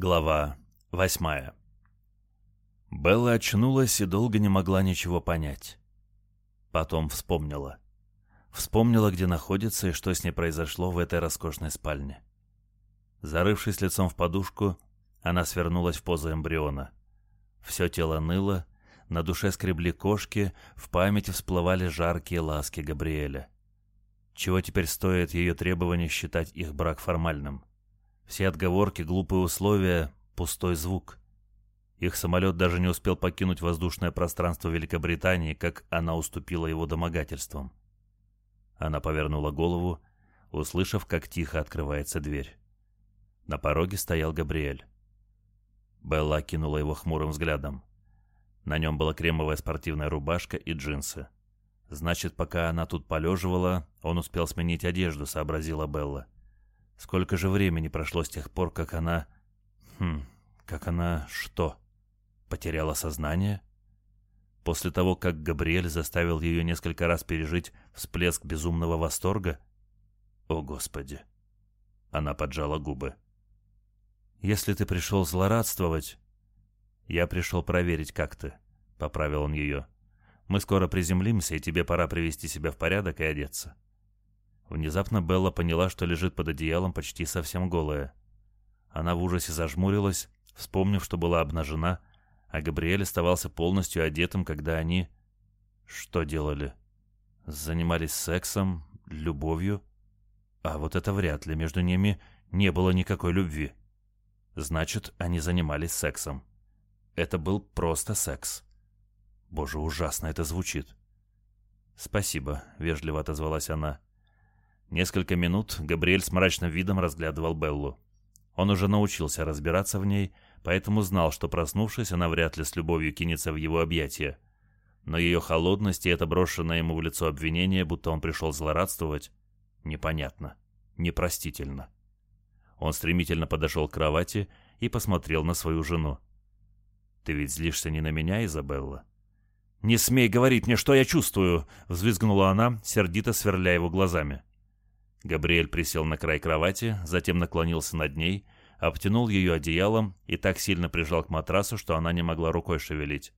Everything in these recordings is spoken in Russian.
Глава восьмая Белла очнулась и долго не могла ничего понять. Потом вспомнила. Вспомнила, где находится и что с ней произошло в этой роскошной спальне. Зарывшись лицом в подушку, она свернулась в позу эмбриона. Все тело ныло, на душе скребли кошки, в памяти всплывали жаркие ласки Габриэля. Чего теперь стоит ее требование считать их брак формальным? Все отговорки, глупые условия, пустой звук. Их самолет даже не успел покинуть воздушное пространство Великобритании, как она уступила его домогательствам. Она повернула голову, услышав, как тихо открывается дверь. На пороге стоял Габриэль. Белла кинула его хмурым взглядом. На нем была кремовая спортивная рубашка и джинсы. Значит, пока она тут полеживала, он успел сменить одежду, сообразила Белла. — Сколько же времени прошло с тех пор, как она... Хм, как она что? Потеряла сознание? После того, как Габриэль заставил ее несколько раз пережить всплеск безумного восторга? О, Господи! Она поджала губы. «Если ты пришел злорадствовать...» «Я пришел проверить, как ты», — поправил он ее. «Мы скоро приземлимся, и тебе пора привести себя в порядок и одеться». Внезапно Белла поняла, что лежит под одеялом почти совсем голая. Она в ужасе зажмурилась, вспомнив, что была обнажена, а Габриэль оставался полностью одетым, когда они... Что делали? Занимались сексом, любовью? А вот это вряд ли, между ними не было никакой любви. Значит, они занимались сексом. Это был просто секс. Боже, ужасно это звучит. «Спасибо», — вежливо отозвалась она. Несколько минут Габриэль с мрачным видом разглядывал Беллу. Он уже научился разбираться в ней, поэтому знал, что проснувшись, она вряд ли с любовью кинется в его объятия. Но ее холодность и это брошенное ему в лицо обвинение, будто он пришел злорадствовать, непонятно, непростительно. Он стремительно подошел к кровати и посмотрел на свою жену. «Ты ведь злишься не на меня, Изабелла?» «Не смей говорить мне, что я чувствую!» — взвизгнула она, сердито сверля его глазами. Габриэль присел на край кровати, затем наклонился над ней, обтянул ее одеялом и так сильно прижал к матрасу, что она не могла рукой шевелить.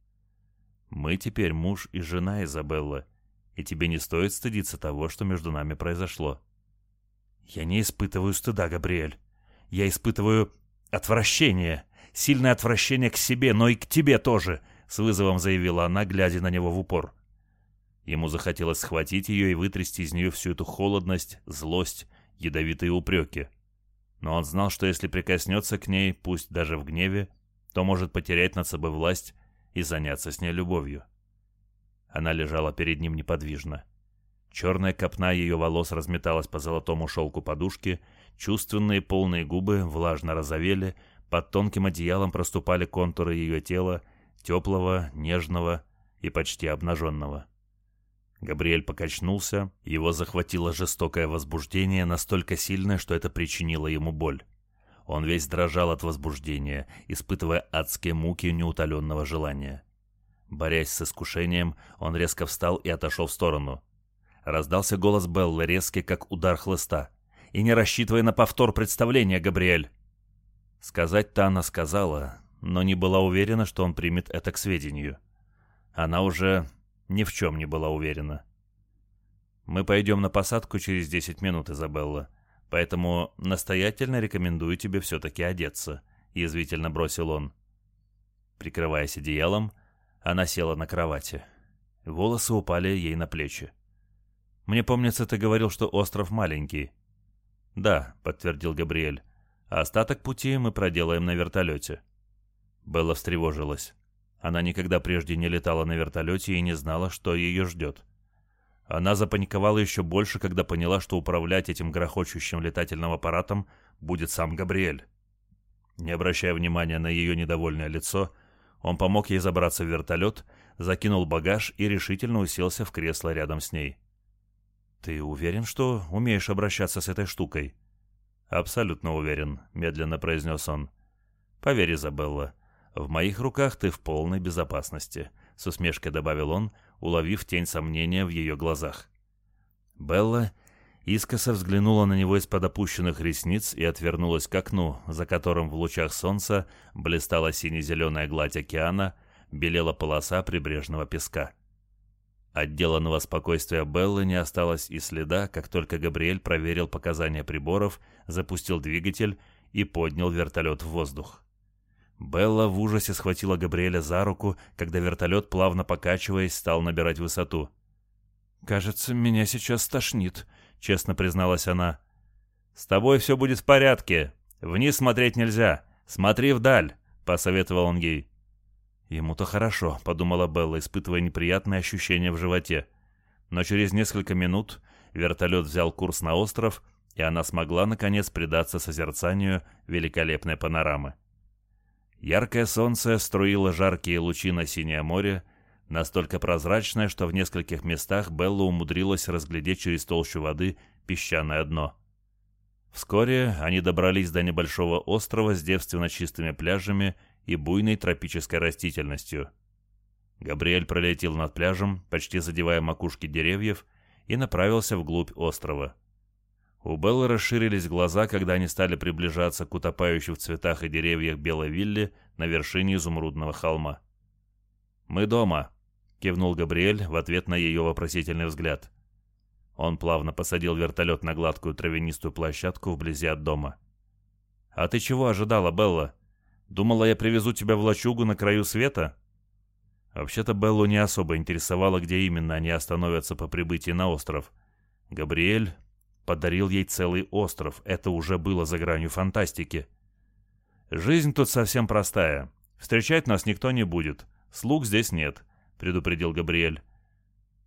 «Мы теперь муж и жена, Изабелла, и тебе не стоит стыдиться того, что между нами произошло». «Я не испытываю стыда, Габриэль. Я испытываю отвращение, сильное отвращение к себе, но и к тебе тоже», — с вызовом заявила она, глядя на него в упор. Ему захотелось схватить ее и вытрясти из нее всю эту холодность, злость, ядовитые упреки. Но он знал, что если прикоснется к ней, пусть даже в гневе, то может потерять над собой власть и заняться с ней любовью. Она лежала перед ним неподвижно. Черная копна ее волос разметалась по золотому шелку подушки, чувственные полные губы влажно розовели, под тонким одеялом проступали контуры ее тела, теплого, нежного и почти обнаженного. Габриэль покачнулся, его захватило жестокое возбуждение, настолько сильное, что это причинило ему боль. Он весь дрожал от возбуждения, испытывая адские муки неутоленного желания. Борясь с искушением, он резко встал и отошел в сторону. Раздался голос Беллы, резкий, как удар хлыста. «И не рассчитывай на повтор представления, Габриэль!» Сказать-то она сказала, но не была уверена, что он примет это к сведению. Она уже ни в чем не была уверена. «Мы пойдем на посадку через 10 минут, Изабелла, поэтому настоятельно рекомендую тебе все-таки одеться», — язвительно бросил он. Прикрываясь одеялом, она села на кровати. Волосы упали ей на плечи. «Мне помнится, ты говорил, что остров маленький». «Да», — подтвердил Габриэль. «А остаток пути мы проделаем на вертолете». Белла встревожилась. Она никогда прежде не летала на вертолете и не знала, что ее ждет. Она запаниковала еще больше, когда поняла, что управлять этим грохочущим летательным аппаратом будет сам Габриэль. Не обращая внимания на ее недовольное лицо, он помог ей забраться в вертолет, закинул багаж и решительно уселся в кресло рядом с ней. «Ты уверен, что умеешь обращаться с этой штукой?» «Абсолютно уверен», — медленно произнес он. «Поверь, Изабелла, «В моих руках ты в полной безопасности», — с усмешкой добавил он, уловив тень сомнения в ее глазах. Белла Искоса взглянула на него из-под опущенных ресниц и отвернулась к окну, за которым в лучах солнца блистала сине-зеленая гладь океана, белела полоса прибрежного песка. Отделанного спокойствия Беллы не осталось и следа, как только Габриэль проверил показания приборов, запустил двигатель и поднял вертолет в воздух. Белла в ужасе схватила Габриэля за руку, когда вертолет, плавно покачиваясь, стал набирать высоту. «Кажется, меня сейчас стошнит», — честно призналась она. «С тобой все будет в порядке. Вниз смотреть нельзя. Смотри вдаль», — посоветовал он ей. «Ему-то хорошо», — подумала Белла, испытывая неприятные ощущения в животе. Но через несколько минут вертолет взял курс на остров, и она смогла, наконец, предаться созерцанию великолепной панорамы. Яркое солнце струило жаркие лучи на синее море, настолько прозрачное, что в нескольких местах Белла умудрилась разглядеть через толщу воды песчаное дно. Вскоре они добрались до небольшого острова с девственно чистыми пляжами и буйной тропической растительностью. Габриэль пролетел над пляжем, почти задевая макушки деревьев, и направился вглубь острова. У Беллы расширились глаза, когда они стали приближаться к утопающей в цветах и деревьях белой вилле на вершине изумрудного холма. «Мы дома», — кивнул Габриэль в ответ на ее вопросительный взгляд. Он плавно посадил вертолет на гладкую травянистую площадку вблизи от дома. «А ты чего ожидала, Белла? Думала, я привезу тебя в лачугу на краю света?» Вообще-то Беллу не особо интересовало, где именно они остановятся по прибытии на остров. Габриэль подарил ей целый остров. Это уже было за гранью фантастики. «Жизнь тут совсем простая. Встречать нас никто не будет. Слуг здесь нет предупредил Габриэль.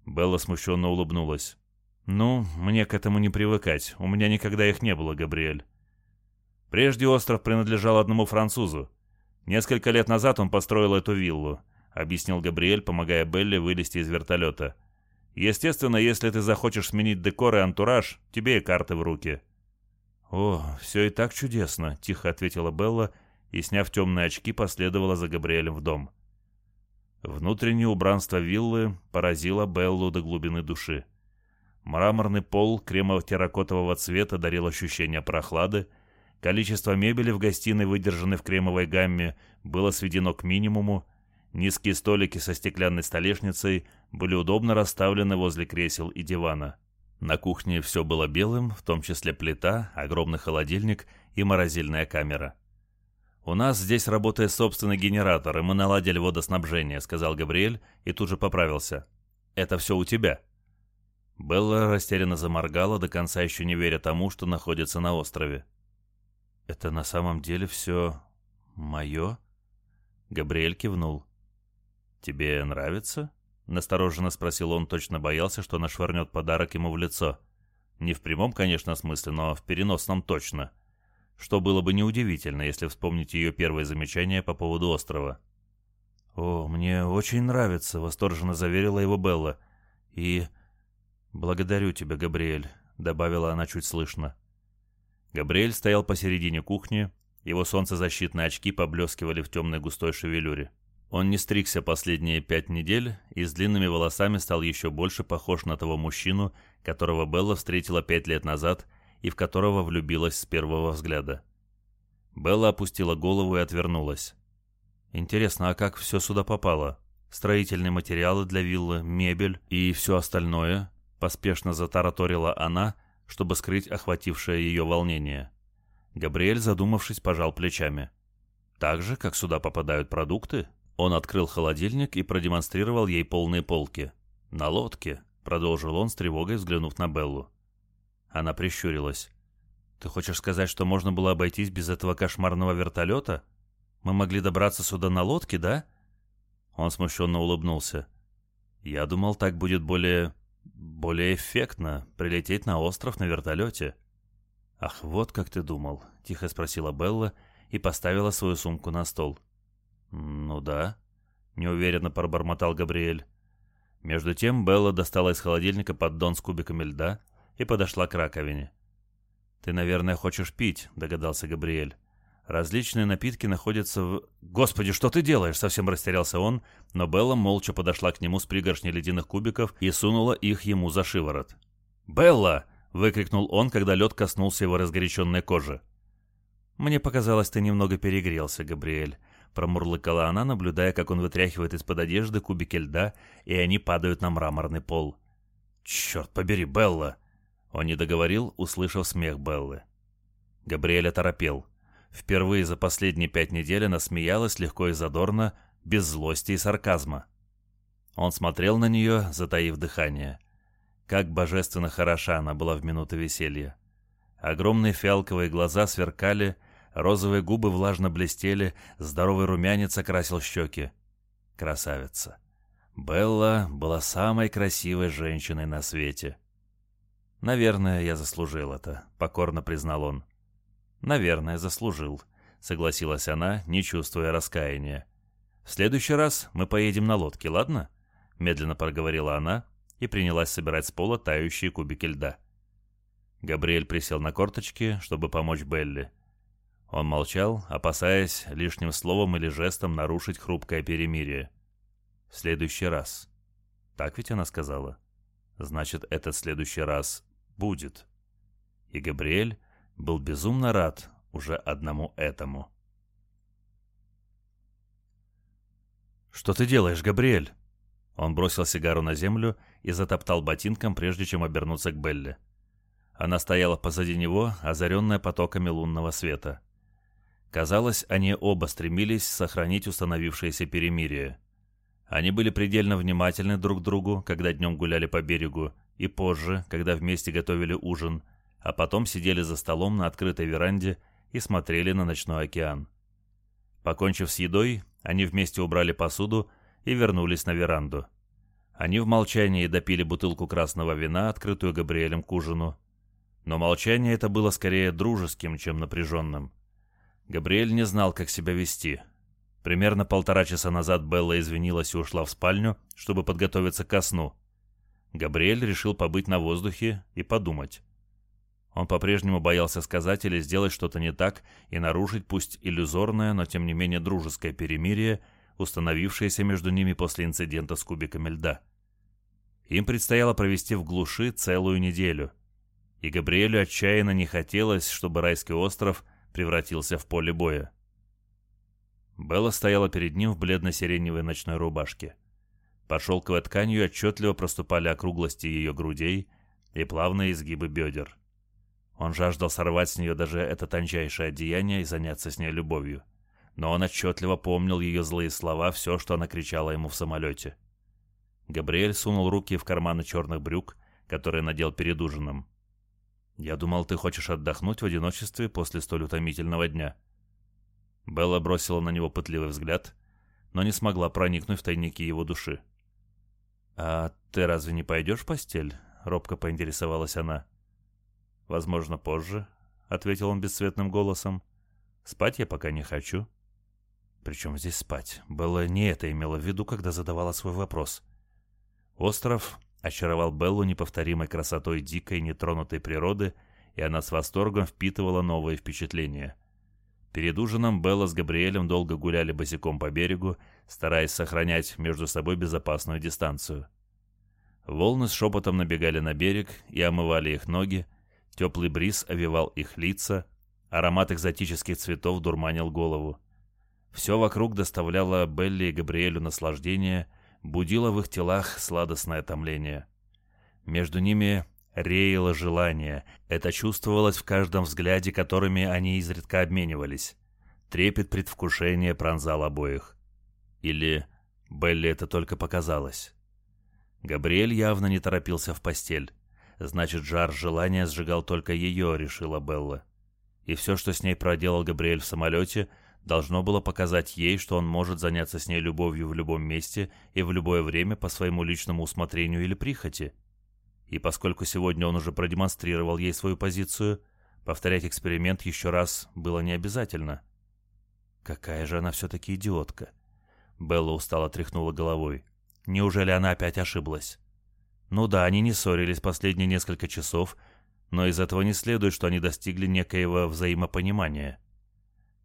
Белла смущенно улыбнулась. «Ну, мне к этому не привыкать. У меня никогда их не было, Габриэль». Прежде остров принадлежал одному французу. Несколько лет назад он построил эту виллу, объяснил Габриэль, помогая Белле вылезти из вертолета. Естественно, если ты захочешь сменить декор и антураж, тебе и карты в руки. «О, все и так чудесно», — тихо ответила Белла и, сняв темные очки, последовала за Габриэлем в дом. Внутреннее убранство виллы поразило Беллу до глубины души. Мраморный пол кремово-терракотового цвета дарил ощущение прохлады, количество мебели в гостиной, выдержанной в кремовой гамме, было сведено к минимуму, низкие столики со стеклянной столешницей были удобно расставлены возле кресел и дивана. На кухне все было белым, в том числе плита, огромный холодильник и морозильная камера. «У нас здесь работает собственный генератор, и мы наладили водоснабжение», — сказал Габриэль и тут же поправился. «Это все у тебя». Белла растерянно заморгала, до конца еще не веря тому, что находится на острове. «Это на самом деле все мое?» Габриэль кивнул. «Тебе нравится?» — настороженно спросил он, точно боялся, что она швырнет подарок ему в лицо. Не в прямом, конечно, смысле, но в переносном точно — что было бы неудивительно, если вспомнить ее первое замечание по поводу острова. «О, мне очень нравится», — восторженно заверила его Белла. «И... благодарю тебя, Габриэль», — добавила она чуть слышно. Габриэль стоял посередине кухни, его солнцезащитные очки поблескивали в темной густой шевелюре. Он не стригся последние пять недель и с длинными волосами стал еще больше похож на того мужчину, которого Белла встретила пять лет назад и в которого влюбилась с первого взгляда. Белла опустила голову и отвернулась. «Интересно, а как все сюда попало? Строительные материалы для виллы, мебель и все остальное?» Поспешно затараторила она, чтобы скрыть охватившее ее волнение. Габриэль, задумавшись, пожал плечами. «Так же, как сюда попадают продукты?» Он открыл холодильник и продемонстрировал ей полные полки. «На лодке», — продолжил он с тревогой, взглянув на Беллу. Она прищурилась. «Ты хочешь сказать, что можно было обойтись без этого кошмарного вертолета? Мы могли добраться сюда на лодке, да?» Он смущенно улыбнулся. «Я думал, так будет более... более эффектно прилететь на остров на вертолете». «Ах, вот как ты думал», — тихо спросила Белла и поставила свою сумку на стол. «Ну да», — неуверенно пробормотал Габриэль. Между тем Белла достала из холодильника поддон с кубиками льда, и подошла к раковине. «Ты, наверное, хочешь пить», — догадался Габриэль. «Различные напитки находятся в...» «Господи, что ты делаешь?» — совсем растерялся он, но Белла молча подошла к нему с пригоршней ледяных кубиков и сунула их ему за шиворот. «Белла!» —— выкрикнул он, когда лед коснулся его разгоряченной кожи. «Мне показалось, ты немного перегрелся, Габриэль», — промурлыкала она, наблюдая, как он вытряхивает из-под одежды кубики льда, и они падают на мраморный пол. «Черт побери, Белла!» Он не договорил, услышав смех Беллы. Габриэль оторопел. Впервые за последние пять недель она смеялась легко и задорно, без злости и сарказма. Он смотрел на нее, затаив дыхание. Как божественно хороша она была в минуты веселья. Огромные фиалковые глаза сверкали, розовые губы влажно блестели, здоровый румянец окрасил щеки. Красавица. Белла была самой красивой женщиной на свете. «Наверное, я заслужил это», — покорно признал он. «Наверное, заслужил», — согласилась она, не чувствуя раскаяния. «В следующий раз мы поедем на лодке, ладно?» — медленно проговорила она и принялась собирать с пола тающие кубики льда. Габриэль присел на корточки, чтобы помочь Белли. Он молчал, опасаясь лишним словом или жестом нарушить хрупкое перемирие. «В следующий раз». Так ведь она сказала. Значит, этот следующий раз будет. И Габриэль был безумно рад уже одному этому. «Что ты делаешь, Габриэль?» Он бросил сигару на землю и затоптал ботинком, прежде чем обернуться к Белле. Она стояла позади него, озаренная потоками лунного света. Казалось, они оба стремились сохранить установившееся перемирие. Они были предельно внимательны друг к другу, когда днем гуляли по берегу, и позже, когда вместе готовили ужин, а потом сидели за столом на открытой веранде и смотрели на ночной океан. Покончив с едой, они вместе убрали посуду и вернулись на веранду. Они в молчании допили бутылку красного вина, открытую Габриэлем к ужину. Но молчание это было скорее дружеским, чем напряженным. Габриэль не знал, как себя вести. Примерно полтора часа назад Белла извинилась и ушла в спальню, чтобы подготовиться ко сну. Габриэль решил побыть на воздухе и подумать. Он по-прежнему боялся сказать или сделать что-то не так и нарушить пусть иллюзорное, но тем не менее дружеское перемирие, установившееся между ними после инцидента с кубиками льда. Им предстояло провести в глуши целую неделю, и Габриэлю отчаянно не хотелось, чтобы райский остров превратился в поле боя. Белла стояла перед ним в бледно-сиреневой ночной рубашке. Под шелковой тканью отчетливо проступали округлости ее грудей и плавные изгибы бедер. Он жаждал сорвать с нее даже это тончайшее одеяние и заняться с ней любовью. Но он отчетливо помнил ее злые слова, все, что она кричала ему в самолете. Габриэль сунул руки в карманы черных брюк, которые надел перед ужином. «Я думал, ты хочешь отдохнуть в одиночестве после столь утомительного дня». Белла бросила на него пытливый взгляд, но не смогла проникнуть в тайники его души. «А ты разве не пойдешь в постель?» — робко поинтересовалась она. «Возможно, позже», — ответил он бесцветным голосом. «Спать я пока не хочу». Причем здесь спать? Белла не это имела в виду, когда задавала свой вопрос. Остров очаровал Беллу неповторимой красотой дикой, нетронутой природы, и она с восторгом впитывала новые впечатления. Перед ужином Белла с Габриэлем долго гуляли босиком по берегу, стараясь сохранять между собой безопасную дистанцию. Волны с шепотом набегали на берег и омывали их ноги, Теплый бриз овивал их лица, аромат экзотических цветов дурманил голову. Все вокруг доставляло Белли и Габриэлю наслаждение, будило в их телах сладостное томление. Между ними реяло желание, это чувствовалось в каждом взгляде, которыми они изредка обменивались. Трепет предвкушения пронзал обоих. Или Белли это только показалось. Габриэль явно не торопился в постель. Значит, жар желания сжигал только ее, решила Белла. И все, что с ней проделал Габриэль в самолете, должно было показать ей, что он может заняться с ней любовью в любом месте и в любое время по своему личному усмотрению или прихоти. И поскольку сегодня он уже продемонстрировал ей свою позицию, повторять эксперимент еще раз было не обязательно. Какая же она все-таки идиотка. Белла устало тряхнула головой. Неужели она опять ошиблась? Ну да, они не ссорились последние несколько часов, но из этого не следует, что они достигли некоего взаимопонимания.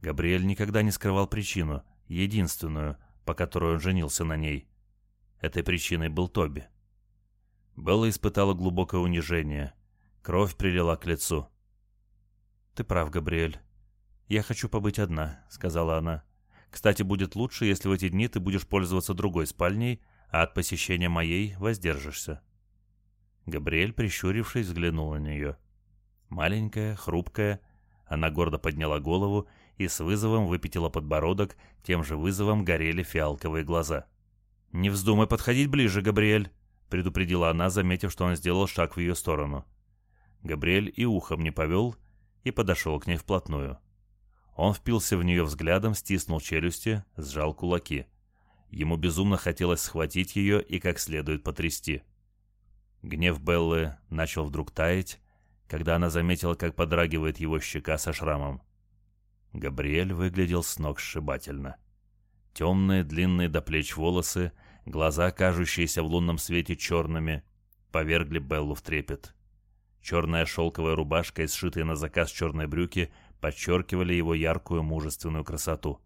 Габриэль никогда не скрывал причину, единственную, по которой он женился на ней. Этой причиной был Тоби. Белла испытала глубокое унижение. Кровь прилила к лицу. «Ты прав, Габриэль. Я хочу побыть одна», — сказала она. «Кстати, будет лучше, если в эти дни ты будешь пользоваться другой спальней, а от посещения моей воздержишься». Габриэль, прищурившись, взглянул на нее. Маленькая, хрупкая, она гордо подняла голову и с вызовом выпятила подбородок, тем же вызовом горели фиалковые глаза. «Не вздумай подходить ближе, Габриэль», — предупредила она, заметив, что он сделал шаг в ее сторону. Габриэль и ухом не повел и подошел к ней вплотную. Он впился в нее взглядом, стиснул челюсти, сжал кулаки. Ему безумно хотелось схватить ее и как следует потрясти. Гнев Беллы начал вдруг таять, когда она заметила, как подрагивает его щека со шрамом. Габриэль выглядел с ног сшибательно. Темные, длинные до плеч волосы, глаза, кажущиеся в лунном свете черными, повергли Беллу в трепет. Черная шелковая рубашка и сшитые на заказ черные брюки подчеркивали его яркую мужественную красоту.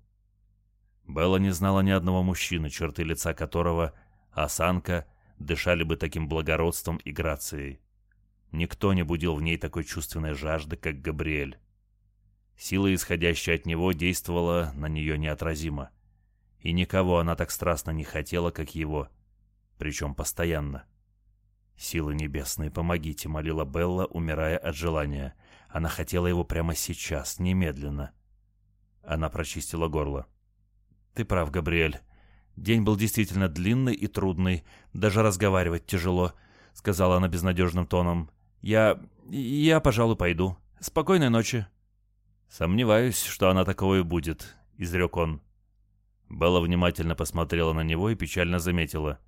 Белла не знала ни одного мужчины, черты лица которого, осанка, дышали бы таким благородством и грацией. Никто не будил в ней такой чувственной жажды, как Габриэль. Сила, исходящая от него, действовала на нее неотразимо. И никого она так страстно не хотела, как его. Причем постоянно. «Силы небесные, помогите», — молила Белла, умирая от желания. Она хотела его прямо сейчас, немедленно. Она прочистила горло. «Ты прав, Габриэль. День был действительно длинный и трудный. Даже разговаривать тяжело», — сказала она безнадежным тоном. «Я... я, пожалуй, пойду. Спокойной ночи». «Сомневаюсь, что она таковой будет», — изрек он. Белла внимательно посмотрела на него и печально заметила.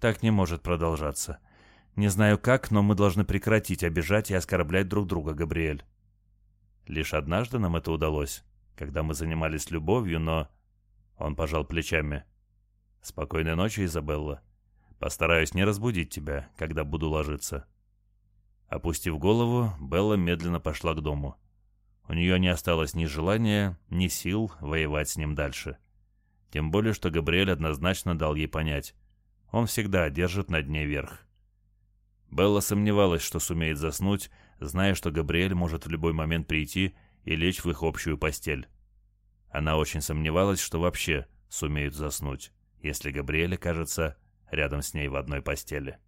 «Так не может продолжаться. Не знаю как, но мы должны прекратить обижать и оскорблять друг друга, Габриэль. Лишь однажды нам это удалось, когда мы занимались любовью, но...» Он пожал плечами. «Спокойной ночи, Изабелла. Постараюсь не разбудить тебя, когда буду ложиться». Опустив голову, Белла медленно пошла к дому. У нее не осталось ни желания, ни сил воевать с ним дальше. Тем более, что Габриэль однозначно дал ей понять. Он всегда держит над ней верх. Белла сомневалась, что сумеет заснуть, зная, что Габриэль может в любой момент прийти и лечь в их общую постель. Она очень сомневалась, что вообще сумеют заснуть, если Габриэль окажется рядом с ней в одной постели.